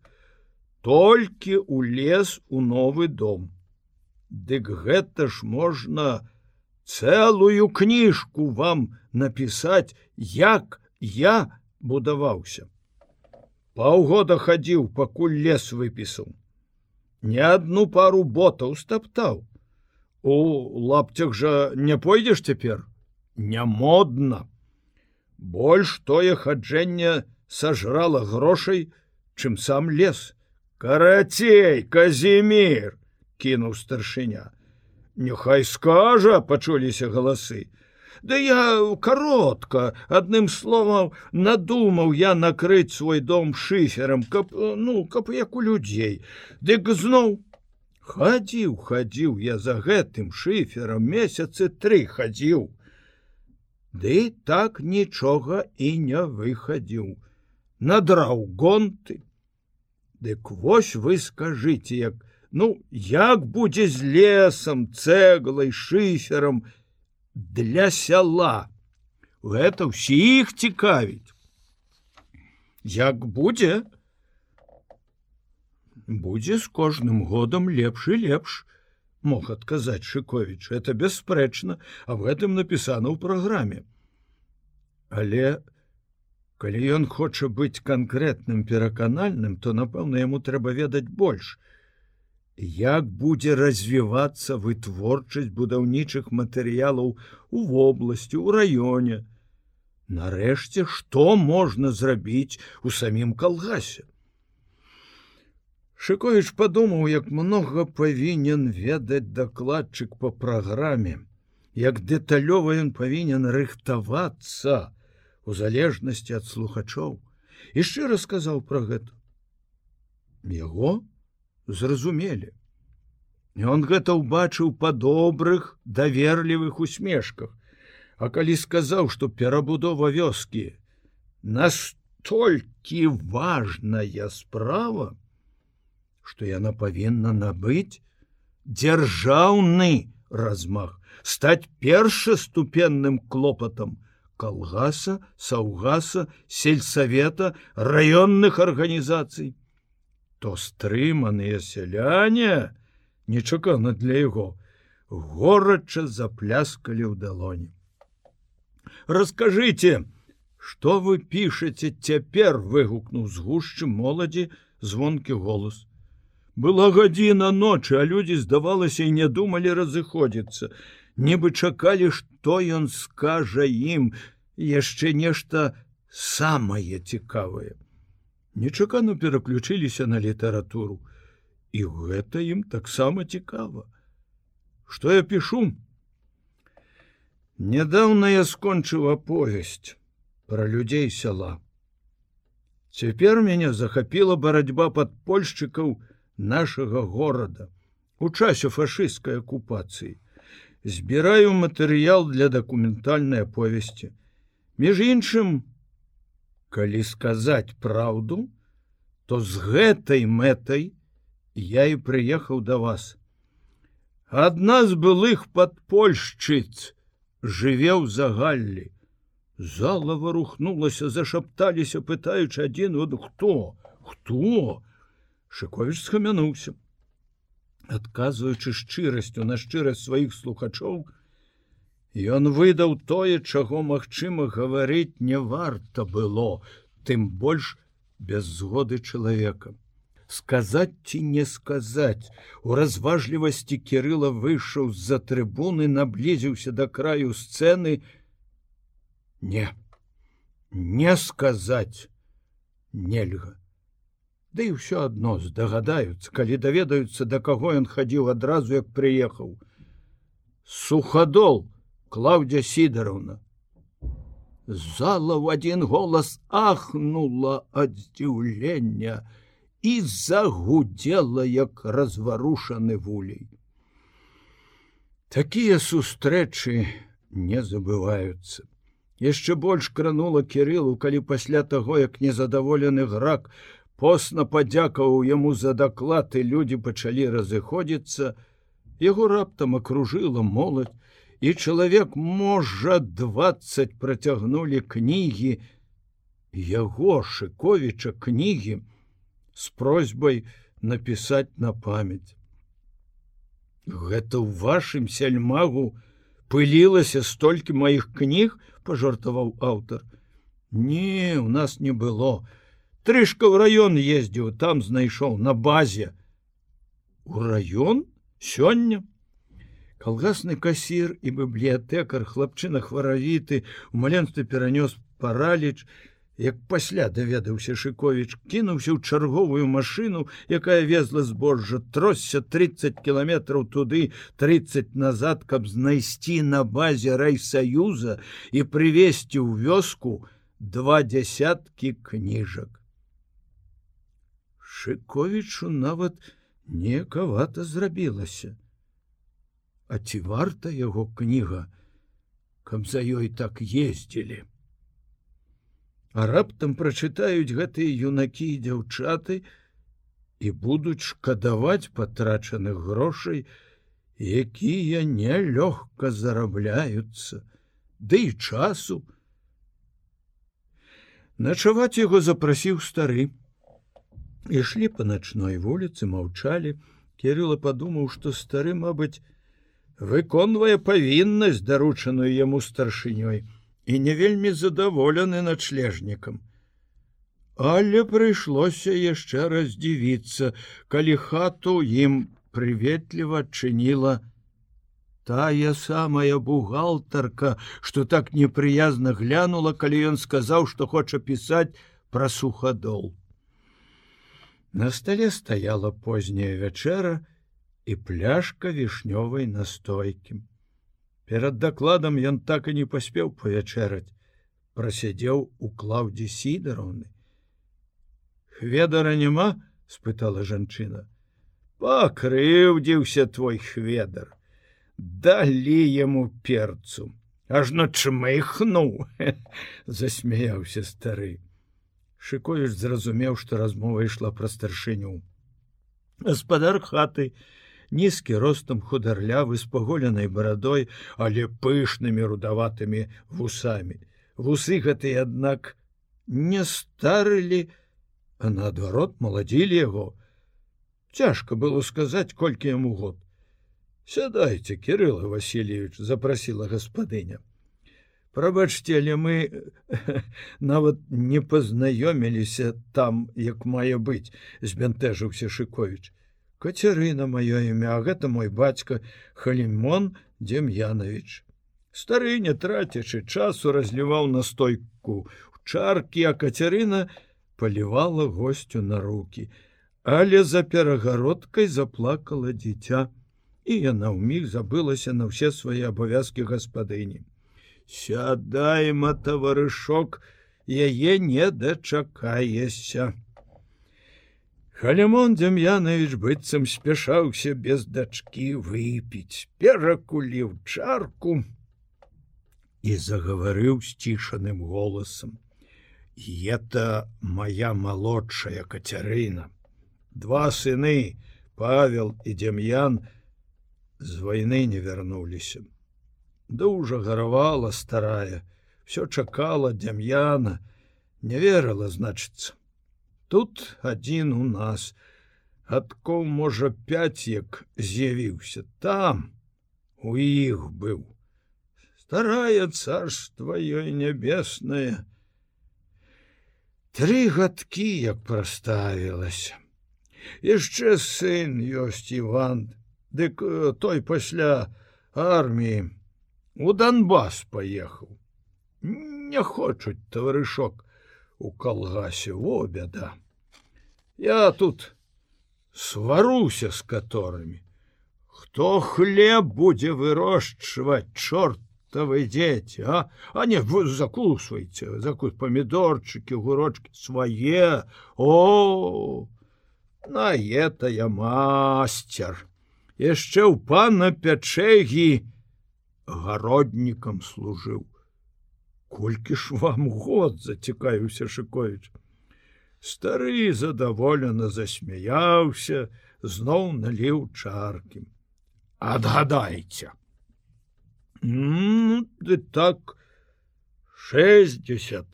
толькі у лес у новы дом. Дык гэта ж можна цэлую кніжку вам напісаць, як я, будаваўся. Паўгода хадзіў, пакуль лес выпісаў. Не адну пару ботаў стаптаў. У лапцях жа не пойдзеш цяпер, не модна. Больш тое хаджэнне сажрала грошай, чым сам лес. Карацей, казімир, кінуў старшыня. Нехай скажа, пачуліся галасы. Да я коротко адным словам надумаў я накрыць свой дом шыферам каб ну каб як у людзей дык зноў хадзіў хадзіў я за гэтым шыферам месяцы тры хадзіў Ды так нічога і не выхадзіў надраў гонты Дык вось вы скажыце як ну як будзе з лесам цэглай шыферам для сяла? Гэта ўсіх цікавіць. Як будзе? Будзе з кожным годам лепш і лепш мог адказаць шыковіч это бясспрэчна а в гэтым напісана ў праграме. Але калі ён хоча быць канкрэтным пераканальным то напэўна яму трэба ведаць больш. Як будзе развівацца вытворчасць будаўнічых матэрыялаў у вобласці у раёне? Нарэшце што можна зрабіць у самім калгасе? Шыкович падумаў як многа павінен ведаць дакладчык по праграме як дэталёва ён павінен рыхтавацца у залежнасці ад слухачоў і шчыра сказаў пра гэта яго зразумелі. Ён гэта ўбачыў па добрых даверлівых усмешках, А калі сказаў, што перабудова вёскі настолькі важная справа, што яна павінна набыць дзяржаўны размах, стаць першаступенным клопатам калгаса, саўгаса, сельсавета, раённых арганізацый то стрыманыя сяляне нечакана для яго горача запляскалі ў далоні. Расскажыце что вы пішаце цяпер выгукнуў з гушчы моладзі звонкі голос была гадзіна ночы а людзі здавалася і не думалі разыходзіцца. Нібы чакалі што ён скажа ім яшчэ нешта самае цікавае. Нечакану пераключыліся на літаратуру. І гэта ім таксама цікава. Что я пишу нядаўна я скончыў аповесць про людзей сяла. Цяпер мяне захапіла барацьба падпольшчыкаў нашага горада. У часе фашысцкай акупацыі збіраю матэрыял для дакументальнай аповесці між іншым калі сказаць праўду, то з гэтай мэтай я і прыехаў да вас. Адна з былых падпольшчыц жыве ў загаллі. Зала варухнулася, зашапталіся, пытаючы адзін от хто, хто? Шковіч схамянуўся. Адказваючы шчырасцю на шчырасць сваіх слухачоў, ён выдаў тое, чаго, магчыма, гаварыць не варта было, тым больш без згоды чалавека. Сказаць ці не сказаць, у разважлівасці кірыла выйшаў з-за трыбуны, наблізіўся да краю сцэны, не не сказаць нельга Да і ўсё адно здагадаюцца калі даведаюцца да каго ён хадзіў адразу як прыехаў суходол клаўдзя сідаровна зала в один голас ахнула ад здзіўлення і загудела як разварушаны вулей. Такія сустрэчы не забываюцца яшчэ больш кранула кириллу калі пасля таго як незадаволены грак посна падзякаваў яму за даклад і людзі пачалі разыходзіцца. Яго раптам акружыла моладзь і чалавек можа двадцать працягнулі кнігі. Яго шыковіча кнігі з просьбай напісаць на памяць. Гэта ў вашым сяльмагу пылілася столькі маіх кніг пожартаваў аўтар. Не у нас не было трышка ў раён ездзіў там знайшоў на базе. У раён сёння. Калгасны касір і бібліятэкар хлапчына хваравіты у маленстве перанёс параліч Як пасля даведаўся Шковіч, кінуўся ў чарговую машыну, якая везла збожжа тросся 30 кіламетраў туды 30 назад, каб знайсці на базе райсаюза і прывесці ў вёску два дзясяткі кніжак. Шковічу нават некавата зрабілася. А ці варта яго кніга, каб за ёй так ездзілі а раптам прачытаюць гэтыя юнакі і дзяўчаты і будуць шкадаваць патрачаных грошай, якія нялёгка зарабляюцца, Ды і часу. Начаваць яго запрасіў стары. Ішлі па начной вуліцы, маўчалі, Кірыла падумаў, што стары, мабыць, выконвае павіннасць даручаную яму старшынёй і не вельмі задаволены начлежнікам. Але прыйшлося яшчэ раз дзівіцца, калі хату ім прыветліва адчыніла тая самая бухгалтарка, што так непрыязна глянула, калі ён сказаў, што хоча пісаць пра сухадол. На стале стаяла позняя вячэра і пляшка вішнёвай настойкі. Перад дакладам ён так і не паспеў павячэраць, прасядзеў у клаўдзе сідароўны. Хведара няма, спытала жанчына. Пакрыўдзіўся твой хведар. Далі яму перцу, ажно чмыхнуў, <laughs> засмяяўся стары. Шыковіч зразумеў, што размова ішла пра старшыню. Гаспадар хаты, нізкі ростам хударлявы з паголенай барадой, але пышнымі рудаватымі вусамі. Вусы гэтыя, аднак, не старылі, а наадварот маладзілі яго. Цяжка было сказаць, колькі яму год. Сядайце, Кирилла Васильевич запросила гаспадыня. Прабачце, але мы <laughs> нават не пазнаёміліся там, як мае быць, збянтэжыўся Шковіч. Кацярына маё імя, гэта мой бацька Халімон Дем'янович. Стары не трацячы часу разліваў настойку в чаркі, а кацярына палівала госцю на руки, але за перагародкай заплакала дзіця, і яна ўміг забылася на ўсе свае абавязкі гаспадыні. Сядай-ма таварышок, яе не дачакаешся. Халямон Дзям'янович быццам спяшаўся без дачкі выпіць, перакуліў чарку і загаварыў сцішаным голасам. Это моя малодшая кацярына. Два сыны, Павел і Дзям'ян з вайны не вярнуліся. Дужа гаравала старая, все чакала Дзям'яна, не верыла, значыцца. Тут адзін у нас, адкол можа пяць як з'явіўся там у іх быў. Старая царства ёй нябесная. Тры гадкі як праставілася. Яшчэ сын ёсць Іван, Дык э, той пасля арміі у Донбас паехаў. Не хочуць таварышок у калгасе во бяда. Я тут сваруся з каторамі. Хто хлеб будзе вырошчваць чортавы дзеці, а А не вы закусвайце, закус памідорчыкі, гурочки свае о На этая мастер. Яшчэ ў пана пячэгі гароднікам служыў. Колькі ж вам год зацікаюся шыковіч стары задаволена засмяяўся зноў наліў чаркі адгадайце ты так 60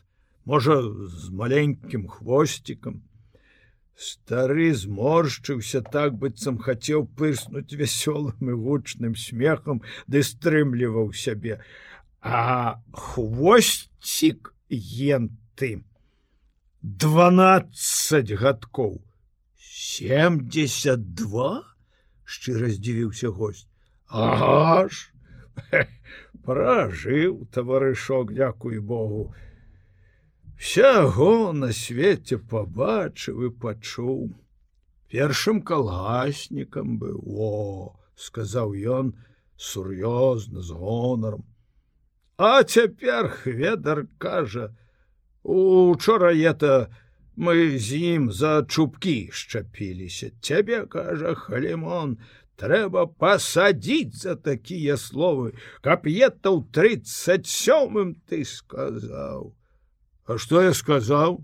можа з маленькім хвосцікам стары зморшчыўся так быццам хацеў пырснуць вясёлым і гучным смехам ды стрымліваў сябе. А хвосцік ентым 12 гадкоў. 72 шчыра здзівіўся гость аж пражыў таварышок дзякуй Богу сяго на свеце пабачыў і пачуў першым калгаснікам быў о сказаў ён сур'ёзна з гонаром а цяпер хведар кажа Учора это мы з ім за чубкі шчапіліся. Цябе кажа халімон, трэба пасадзіць за такія словы, каб ета ў 37ым ты сказаў. А што я сказаў?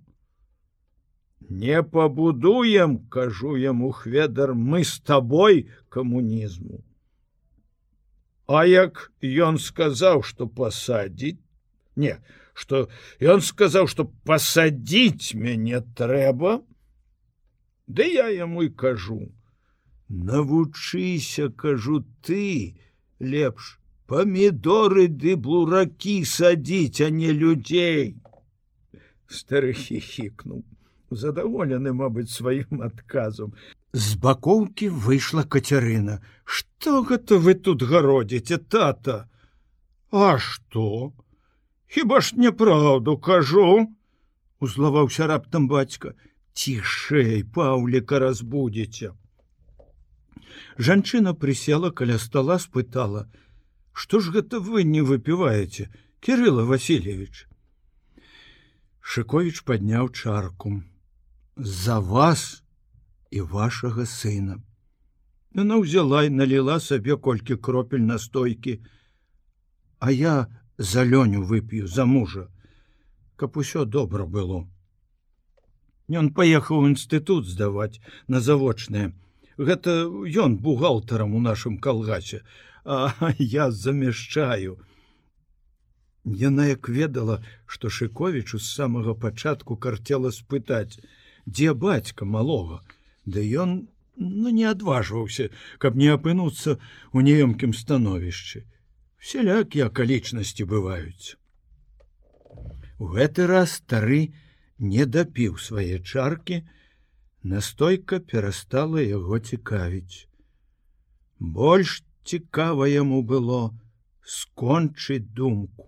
Не пабудуем, кажу яму хведар, мы з табой камунізму. А як ён сказаў, што пасадзіць, не, что ён сказаў что пасадзіць мяне трэба да я яму і кажу навучыся кажу ты лепш памідоры ды буракі садзіць а не людзей стары хихікнуў задаволены мабыць сваім адказам <laughs> з бакоўкі выйшла кацярына что гэта вы тут гародзіце тата? А что? Хіба ж няправду кажу, узлаваўся раптам бацька, цішэй паўліка разбудзіце. Жанчына прысела каля стола спытала: « Што ж гэта вы не выпіваеце, Кирилла Васильевич. Шковіч падняў чарку: За вас і вашага сына. Яна ўзяла і наліла сабе колькі кропель настойкі, А я за лёню вып'ю за мужа, каб усё добра было. Ён паехаў інстытут здаваць на завочнае. Гэта ён бухгалтарам у нашым калгасе, а <laughs> я замяшчаю. Яна як ведала, што Шковічу з самага пачатку карцела спытаць, дзе бацька малога, Да ён ну, не адважваўся, каб не апынуцца ў неёмкім становішчы всялякія акалічнасці бываюць. У гэты раз стары не дапіў свае чаркі, настойка перастала яго цікавіць. Больш цікава яму было скончыць думку.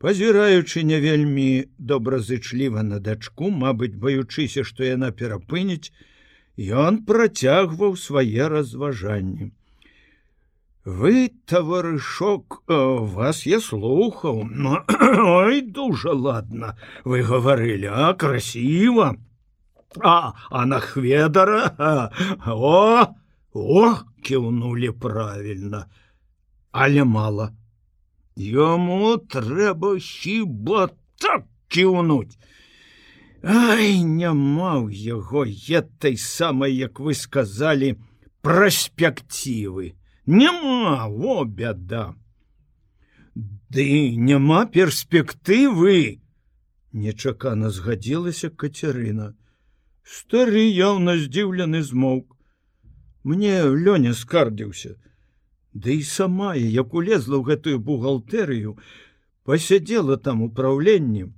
Пазіраючы не вельмі добразычліва на дачку, мабыць, баючыся, што яна перапыніць, ён працягваў свае разважанні. Вы таварышок э, вас я слухаў но <clears throat> ой дужа ладно вы гаварылі а красиво а а на хведара а, <laughs> о о кіўнули правильно але мало Яму трэба хіба так кіўнуць Ай няма ў яго етай самай як вы сказали праспективы няма во бяда Ды няма перспектывы нечакана згадзілася кацярына стары яўна здзіўлены змоўк. Мне лёня скардзіўся Ды і сама як улезла ў гэтую бухгалтэрыю пасядзела там управленнем.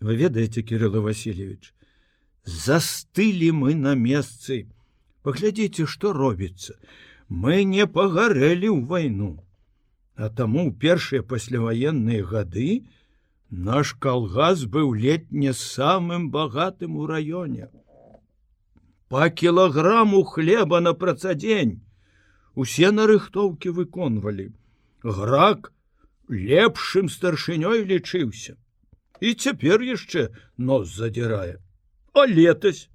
Вы ведаеце кирилла васильевич застылі мы на месцы. Паглядзіце что робіцца. Мы не пагарэлі ў вайну. А таму ў першыя пасляваенныя гады наш калгас быў летне самым багатым у раёне. По кілаграму хлеба на працадзень усе нарыхтоўкі выконвалі. Грак лепшым старшынёй лічыўся. І цяпер яшчэ нос задзірае. А летась?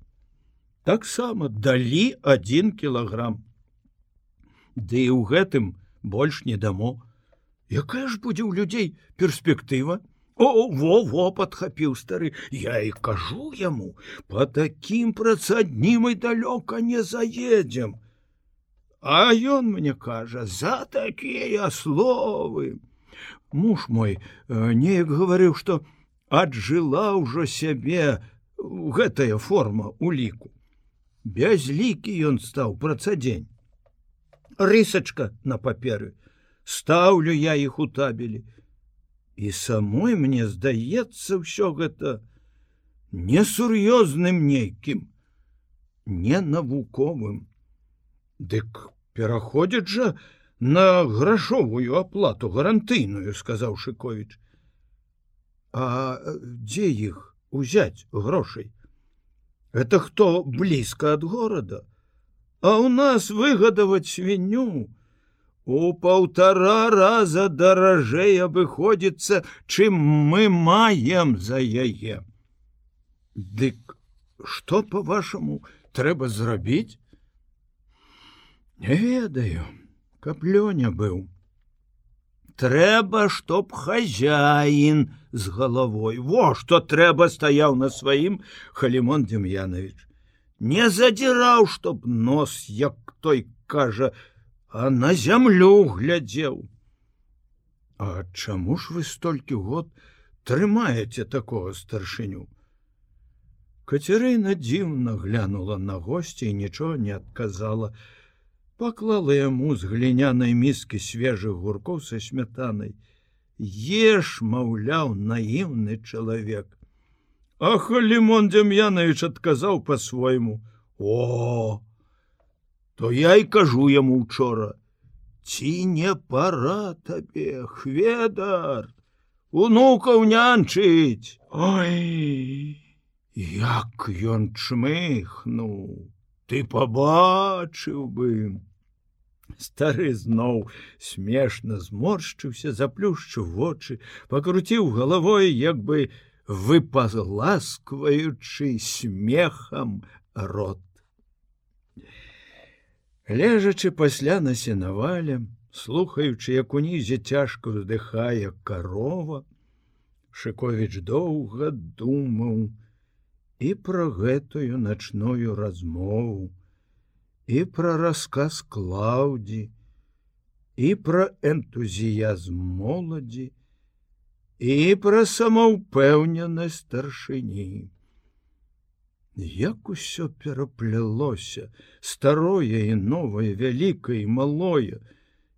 Таксама далі один кілаграм. Ды і ў гэтым больш не дамо. Якая ж будзе ў людзей перспектыва? О во во падхапіў стары я і кажу яму по такім працаднімай далёка не заедзем а ён мне кажа за такія словы муж мой э, неяк гаварыў что аджыла ўжо сябе гэтая форма у ліку. Бязлікі ён стаў працадзень рысачка на паперы. Стаўлю я іх у табелі. І самой мне здаецца ўсё гэта несур'ёзным нейкім не навуковым дык пераходзіць жа на грашовую аплату гарантыйную сказаў шыкович А дзе іх узять грошай? Это хто блізка ад горада? А у нас выгадаваць свінню у паўтара раза даражэй абыходзіцца, чым мы маем за яе. Дык што по-вашаму трэба зрабіць? Не ведаю, каб лёня быў. Трэба чтоб хозяин з головой. Во что трэба стаяў на сваім халімон дем'янович не задзіраў чтоб нос як той кажа а на зямлю глядзеў А чаму ж вы столькі год трымаеце такого старшыню? Кацярына дзіўна глянула на госці і нічого не адказала паклала яму з глінянай міскі свежых гуркоў са смятанай. Еш, маўляў, наіўны чалавек. Ах, лімон Дзям'янович адказаў по-свойму: О! То я і кажу яму учора: Ці не пора табе, хведар, Унукаў нянчыць! Ой! Як ён чмыхнуў! ты побачыў бы стары зноў смешна зморшчыўся заплюшчыў вочы пакруціў галавой як бы выпазласкваючы смехам рот. Лежачы пасля на сенавале слухаючы як унізе цяжка вздыхае карова шыковіч доўга думаў і пра гэтую начную размову і пра расказ клаўдзі і пра энтузіязм моладзі і пра самаўпэўненасць старшыні як усё пераплялося старое і новае вялікае і малое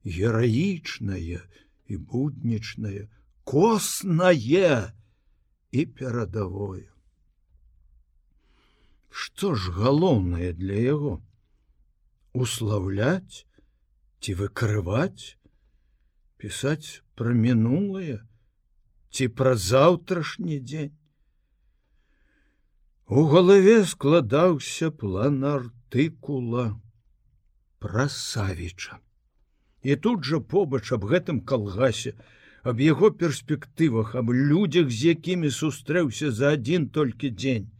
гераічнае і буднічнае коснае і перадавое. Што ж галоўнае для яго услаўляць ці выкрываць пісаць пра мінулае ці пра заўтрашні дзень У галаве складаўся план артыкула пра савіча і тут жа побач аб гэтым калгасе аб яго перспектывах аб людзях з якімі сустрэўся за адзін толькі дзень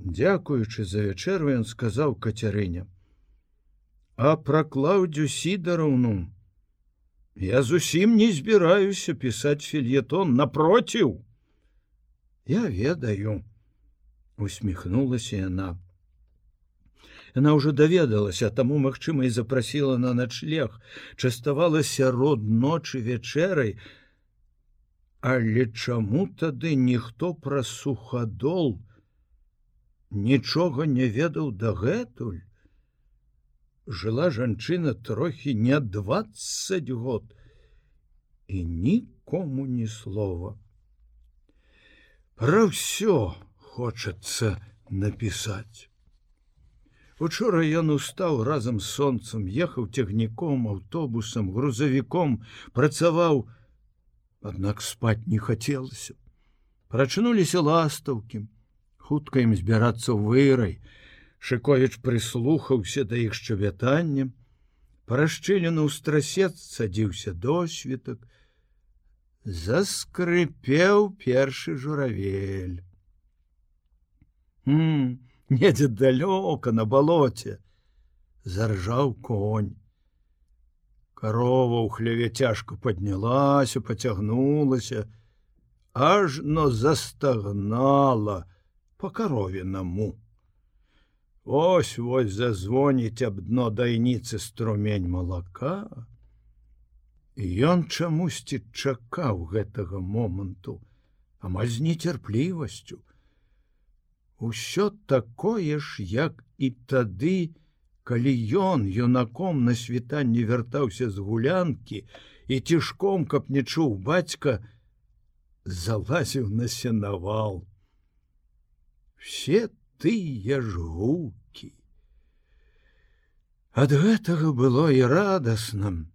Дякуючы за вячэру ён сказаў кацярыня. А пра клаўдзю сідараўну я зусім не збіраюся пісаць фельетон напроціў. Я ведаю, усміхнулася яна. Яна ўжо даведалася, таму магчыма і запрасіла на начлег, частавалася род ночы вячэрай, Але чаму тады ніхто пра сухадол нічога не ведаў дагэтуль? Жыла жанчына трохі не 20 год і нікому ні слова. Пра ўсё хочацца напісаць. Учора ён устаў разам з сонцам, ехаў цягніком, аўтобусам, грузавіком, працаваў, Аднак спаць не хацелася. Прачнуліся ластаўкі, хутка ім збірацца вырай. Шыковіч прыслухаўся да іх шчавятання. Парашчылену ў страсет садзіўся досвітак. Заскрыпеў першы журавель. Недзе далёка на балоце заржаў конь. Карова ў хляве цяжко паднялася, поцягнулася, ажно застагнала по каровінаму. Ось вось зазвоніць аб дно дайніцы струмень малака. Ён чамусьці чакаў гэтага моманту, амаль з нецярплівасцю. Усё такое ж, як і тады, калі ён юнаком на світанні вяртаўся з гулянкі і цішком, каб не чуў бацька, залазіў на сенавал. Все тыя ж гукі. Ад гэтага было і радасным,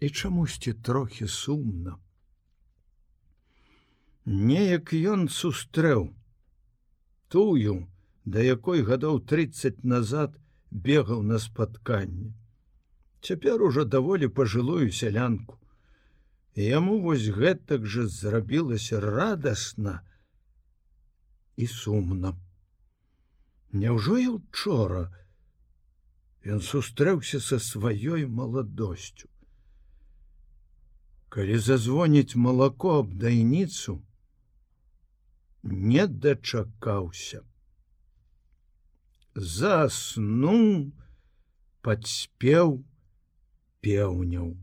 і чамусьці трохі сумна. Неяк ён сустрэў тую, да якой гадоў 30 назад, бегаў на спатканне. Цяпер ужо даволі пажылую сялянку. Яму вось гэтак жа зрабілася радасна і сумна. Няўжо і учора ён сустрэўся са сваёй маладосцю. Калі зазвоніць малако аб дайніцу, не дачакаўся заснуў, падспеў пеўняў.